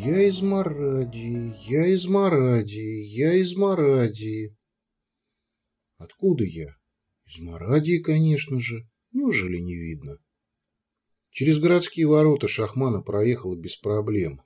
Я из Маради, я из Маради, я из Маради. Откуда я? Из Марадии, конечно же. Неужели не видно? Через городские ворота Шахмана проехала без проблем.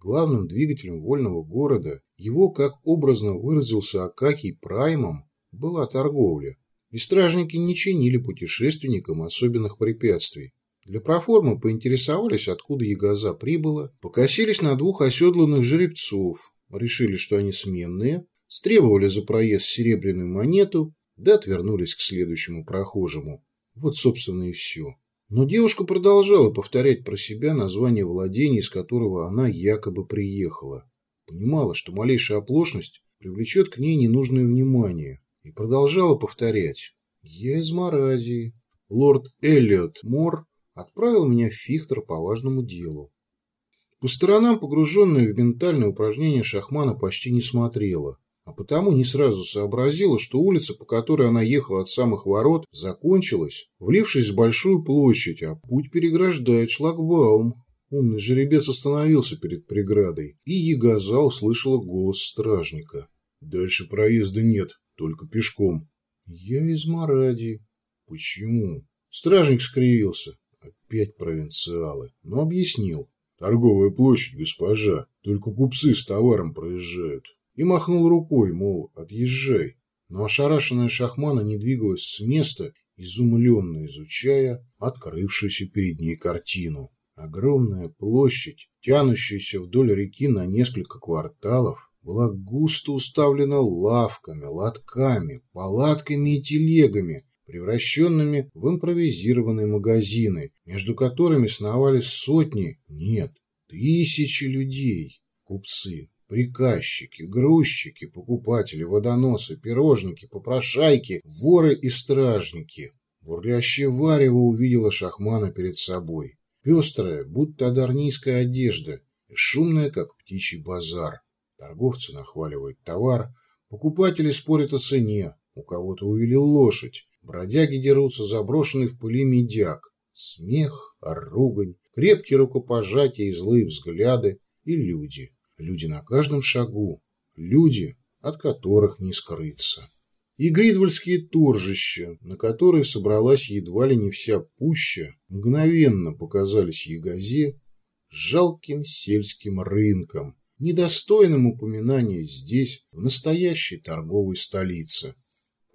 Главным двигателем вольного города, его, как образно выразился Акакий Праймом, была торговля. И стражники не чинили путешественникам особенных препятствий. Для проформы поинтересовались, откуда ягоза прибыла, покосились на двух оседланных жеребцов, решили, что они сменные, стребовали за проезд серебряную монету, да отвернулись к следующему прохожему. Вот, собственно, и все. Но девушка продолжала повторять про себя название владения, из которого она якобы приехала. Понимала, что малейшая оплошность привлечет к ней ненужное внимание. И продолжала повторять. «Я из Маразии. Лорд Эллиот Мор отправил меня в Фихтер по важному делу. По сторонам, погруженная в ментальное упражнение Шахмана, почти не смотрела а потому не сразу сообразила, что улица, по которой она ехала от самых ворот, закончилась, влившись в большую площадь, а путь переграждает шлагбаум. Умный жеребец остановился перед преградой, и Ягоза услышала голос стражника. «Дальше проезда нет, только пешком». «Я из Маради». «Почему?» Стражник скривился. Опять провинциалы. Но объяснил. «Торговая площадь, госпожа. Только купцы с товаром проезжают и махнул рукой, мол, отъезжай. Но ошарашенная шахмана не двигалась с места, изумленно изучая открывшуюся перед ней картину. Огромная площадь, тянущаяся вдоль реки на несколько кварталов, была густо уставлена лавками, лотками, палатками и телегами, превращенными в импровизированные магазины, между которыми сновали сотни, нет, тысячи людей, купцы, Приказчики, грузчики, покупатели, водоносы, пирожники, попрошайки, воры и стражники. Бурлящее варево увидела Шахмана перед собой. Пестрая, будто адарнийская одежда, и шумная, как птичий базар. Торговцы нахваливают товар, покупатели спорят о цене, у кого-то увели лошадь, бродяги дерутся заброшенный в пыли медяк. Смех, ругань, крепкие рукопожатия и злые взгляды, и люди. Люди на каждом шагу. Люди, от которых не скрыться. И гридвальские торжища, на которые собралась едва ли не вся пуща, мгновенно показались Ягозе жалким сельским рынком, недостойным упоминания здесь, в настоящей торговой столице.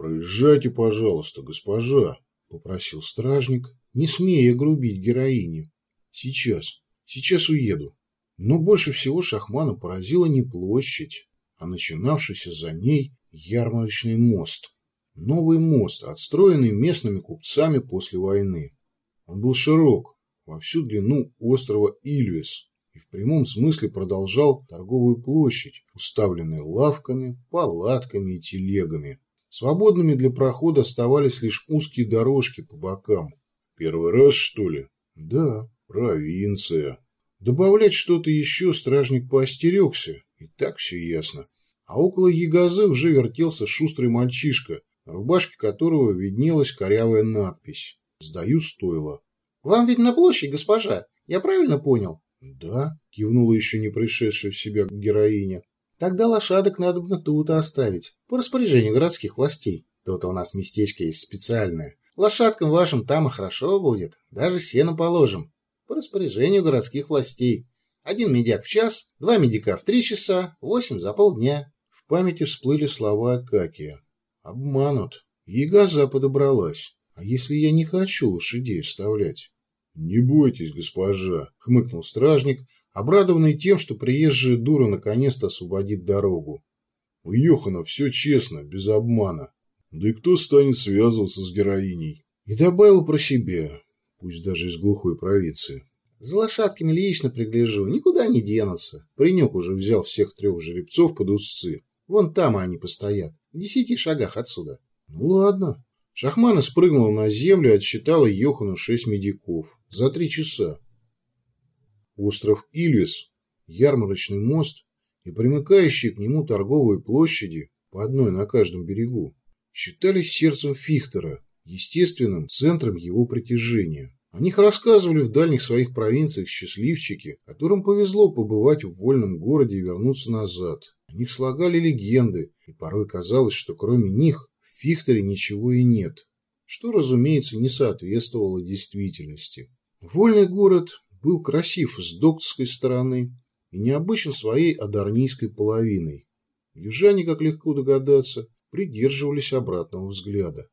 «Проезжайте, пожалуйста, госпожа», — попросил стражник, не смея грубить героине. «Сейчас, сейчас уеду». Но больше всего Шахмана поразила не площадь, а начинавшийся за ней ярмарочный мост. Новый мост, отстроенный местными купцами после войны. Он был широк, во всю длину острова Ильвис, и в прямом смысле продолжал торговую площадь, уставленную лавками, палатками и телегами. Свободными для прохода оставались лишь узкие дорожки по бокам. Первый раз, что ли? Да, провинция. Добавлять что-то еще стражник поостерегся, и так все ясно. А около ягозы уже вертелся шустрый мальчишка, на рубашке которого виднелась корявая надпись «Сдаю стойло». «Вам ведь на площадь, госпожа, я правильно понял?» «Да», — кивнула еще не пришедшая в себя героиня. «Тогда лошадок надо бы тут оставить, по распоряжению городских властей. Тут у нас местечко есть специальное. Лошадкам вашим там и хорошо будет, даже сено положим по распоряжению городских властей. Один медяк в час, два медика в три часа, восемь за полдня. В памяти всплыли слова Акакия. Обманут. Ягоза подобралась. А если я не хочу лошадей оставлять? Не бойтесь, госпожа, хмыкнул стражник, обрадованный тем, что приезжая дура наконец-то освободит дорогу. У Йохана все честно, без обмана. Да и кто станет связываться с героиней? И добавил про себя пусть даже из глухой провинции. За лошадками лично пригляжу, никуда не денутся. Паренек уже взял всех трех жеребцов под узцы. Вон там они постоят, в десяти шагах отсюда. Ну ладно. Шахмана спрыгнула на землю и отсчитала Йохану шесть медиков. За три часа. Остров Ильвис, ярмарочный мост и примыкающие к нему торговые площади, по одной на каждом берегу, считались сердцем Фихтера, естественным центром его притяжения. О них рассказывали в дальних своих провинциях счастливчики, которым повезло побывать в вольном городе и вернуться назад. О них слагали легенды, и порой казалось, что кроме них в Фихтере ничего и нет, что, разумеется, не соответствовало действительности. Вольный город был красив с доктской стороны и необычен своей адарнийской половиной. Южане, как легко догадаться, придерживались обратного взгляда.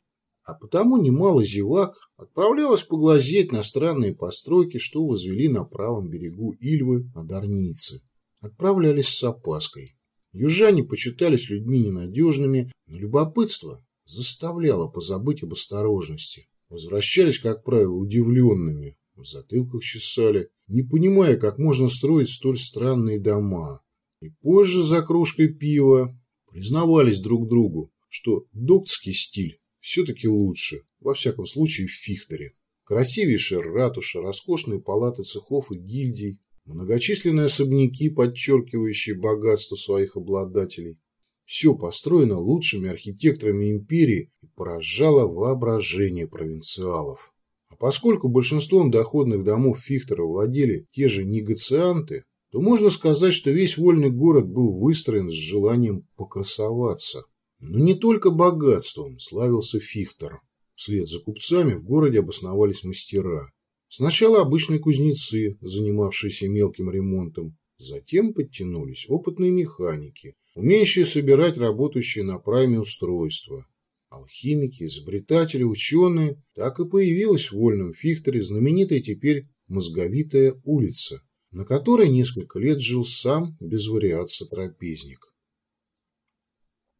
А потому немало зевак отправлялось поглазеть на странные постройки, что возвели на правом берегу Ильвы адарнийцы. Отправлялись с опаской. Южане почитались людьми ненадежными, но любопытство заставляло позабыть об осторожности. Возвращались, как правило, удивленными, в затылках чесали, не понимая, как можно строить столь странные дома. И позже за кружкой пива признавались друг другу, что доктский стиль все-таки лучше, во всяком случае в Фихтере. Красивейшая ратуша, роскошные палаты цехов и гильдий, многочисленные особняки, подчеркивающие богатство своих обладателей. Все построено лучшими архитекторами империи и поражало воображение провинциалов. Поскольку большинством доходных домов Фихтера владели те же негацианты, то можно сказать, что весь вольный город был выстроен с желанием покрасоваться. Но не только богатством славился Фихтер. Вслед за купцами в городе обосновались мастера. Сначала обычные кузнецы, занимавшиеся мелким ремонтом, затем подтянулись опытные механики, умеющие собирать работающие на прайме устройства. Алхимики, изобретатели, ученые, так и появилась в Вольном Фихтере знаменитая теперь Мозговитая улица, на которой несколько лет жил сам без вариации трапезник.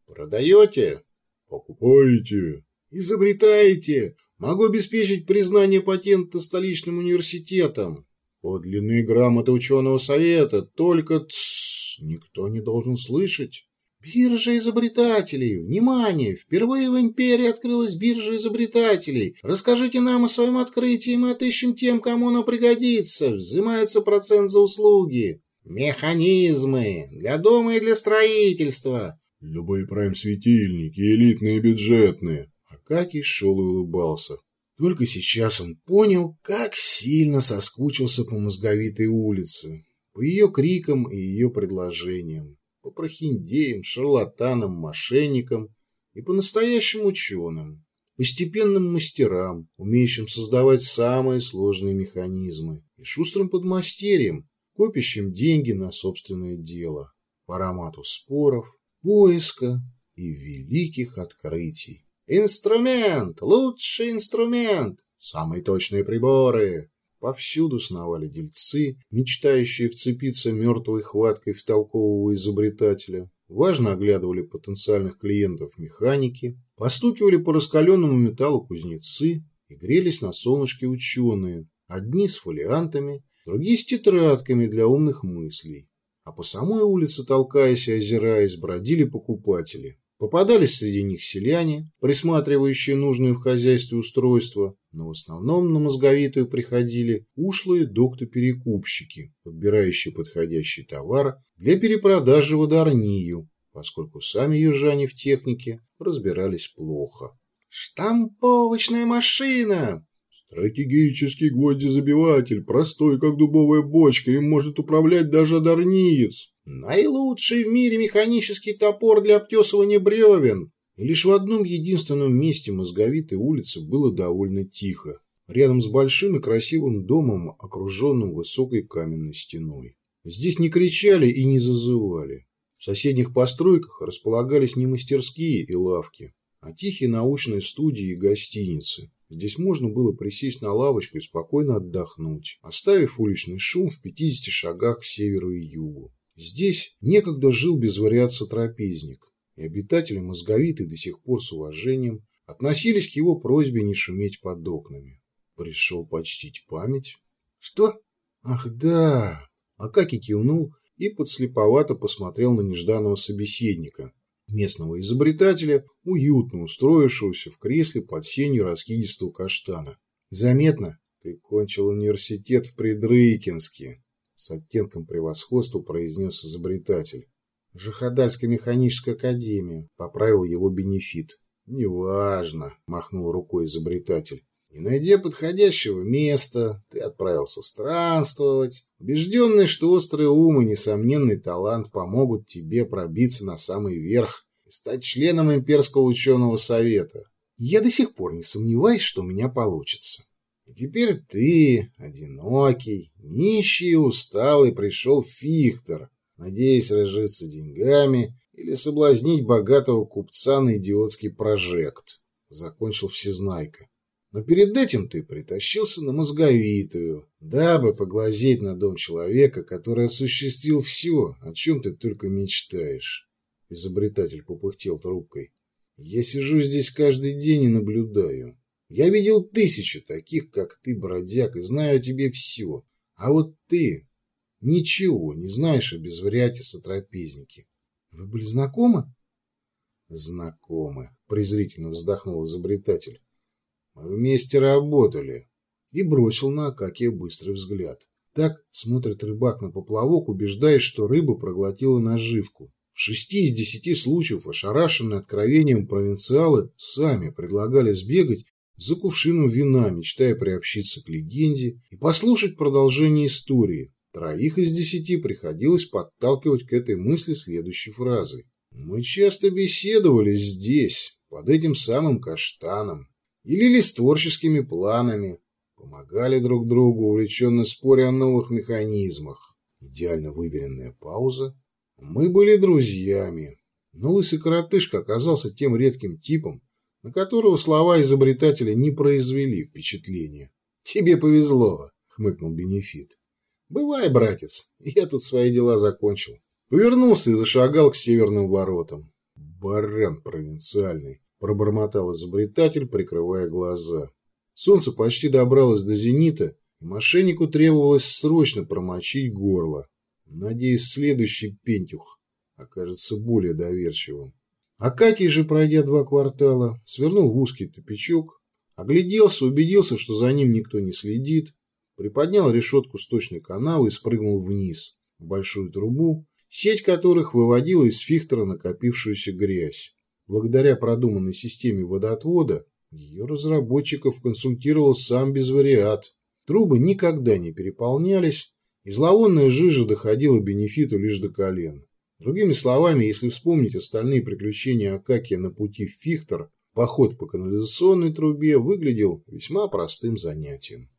«Продаете?» «Покупаете?» «Изобретаете? Могу обеспечить признание патента столичным университетом. Подлинные грамоты ученого совета, только тссс, никто не должен слышать». Биржа изобретателей! Внимание! Впервые в империи открылась биржа изобретателей. Расскажите нам о своем открытии, мы отыщем тем, кому оно пригодится. Взимается процент за услуги. Механизмы! Для дома и для строительства. Любые прайм-светильники, элитные и бюджетные. Акакий шел и улыбался. Только сейчас он понял, как сильно соскучился по мозговитой улице, по ее крикам и ее предложениям по прохиндеям, шарлатанам, мошенникам и по-настоящим ученым, постепенным мастерам, умеющим создавать самые сложные механизмы, и шустрым подмастерьям, копящим деньги на собственное дело, по аромату споров, поиска и великих открытий. Инструмент! Лучший инструмент! Самые точные приборы! Повсюду сновали дельцы, мечтающие вцепиться мертвой хваткой в толкового изобретателя. Важно оглядывали потенциальных клиентов механики, постукивали по раскаленному металлу кузнецы и грелись на солнышке ученые, одни с фолиантами, другие с тетрадками для умных мыслей. А по самой улице, толкаясь и озираясь, бродили покупатели. Попадались среди них селяне, присматривающие нужные в хозяйстве устройства, но в основном на мозговитую приходили ушлые докты-перекупщики, подбирающие подходящий товар для перепродажи в Адарнию, поскольку сами южане в технике разбирались плохо. «Штамповочная машина!» «Стратегический гвоздезабиватель, простой, как дубовая бочка, им может управлять даже одарниец!» Наилучший в мире механический топор для обтесывания бревен. И лишь в одном единственном месте мозговитой улицы было довольно тихо. Рядом с большим и красивым домом, окруженным высокой каменной стеной. Здесь не кричали и не зазывали. В соседних постройках располагались не мастерские и лавки, а тихие научные студии и гостиницы. Здесь можно было присесть на лавочку и спокойно отдохнуть, оставив уличный шум в 50 шагах к северу и югу. Здесь некогда жил без вариации трапезник, и обитатели мозговиты до сих пор с уважением относились к его просьбе не шуметь под окнами. Пришел почтить память. Что? Ах, да. Акаки кивнул и подслеповато посмотрел на нежданного собеседника, местного изобретателя, уютно устроившегося в кресле под сенью раскидистого каштана. Заметно, ты кончил университет в Придрыкинске с оттенком превосходства произнес изобретатель. Жахадальская механическая академия, поправил его бенефит. Неважно, махнул рукой изобретатель. Не найдя подходящего места, ты отправился странствовать, убежденный, что острый ум и несомненный талант помогут тебе пробиться на самый верх и стать членом имперского ученого совета. Я до сих пор не сомневаюсь, что у меня получится. И теперь ты, одинокий, нищий и усталый, пришел Фихтер, надеясь разжиться деньгами или соблазнить богатого купца на идиотский прожект. Закончил всезнайка. Но перед этим ты притащился на мозговитую, дабы поглазеть на дом человека, который осуществил все, о чем ты только мечтаешь. Изобретатель попыхтел трубкой. Я сижу здесь каждый день и наблюдаю. Я видел тысячу таких, как ты, бродяг, и знаю о тебе все. А вот ты ничего не знаешь о безвариате сотрапезники. Вы были знакомы? Знакомы, презрительно вздохнул изобретатель. Вместе работали. И бросил на Акакия быстрый взгляд. Так смотрит рыбак на поплавок, убеждаясь, что рыба проглотила наживку. В шести из десяти случаев ошарашенные откровением провинциалы сами предлагали сбегать за кувшином вина, мечтая приобщиться к легенде и послушать продолжение истории. Троих из десяти приходилось подталкивать к этой мысли следующей фразой. «Мы часто беседовали здесь, под этим самым каштаном, делились творческими планами, помогали друг другу, увлеченно споря о новых механизмах. Идеально выверенная пауза. Мы были друзьями, но лысый коротышка оказался тем редким типом, на которого слова изобретателя не произвели впечатления. «Тебе повезло», — хмыкнул Бенефит. «Бывай, братец, я тут свои дела закончил». Повернулся и зашагал к северным воротам. Баран провинциальный. — пробормотал изобретатель, прикрывая глаза. Солнце почти добралось до зенита, и мошеннику требовалось срочно промочить горло. Надеюсь, следующий пентюх окажется более доверчивым. Акакий же, пройдя два квартала, свернул в узкий тупичок, огляделся, убедился, что за ним никто не следит, приподнял решетку сточной канавы и спрыгнул вниз, в большую трубу, сеть которых выводила из фихтера накопившуюся грязь. Благодаря продуманной системе водоотвода ее разработчиков консультировал сам Безвариат. Трубы никогда не переполнялись, и зловонная жижа доходила бенефиту лишь до колен. Другими словами, если вспомнить остальные приключения Акакия на пути в Фихтер, поход по канализационной трубе выглядел весьма простым занятием.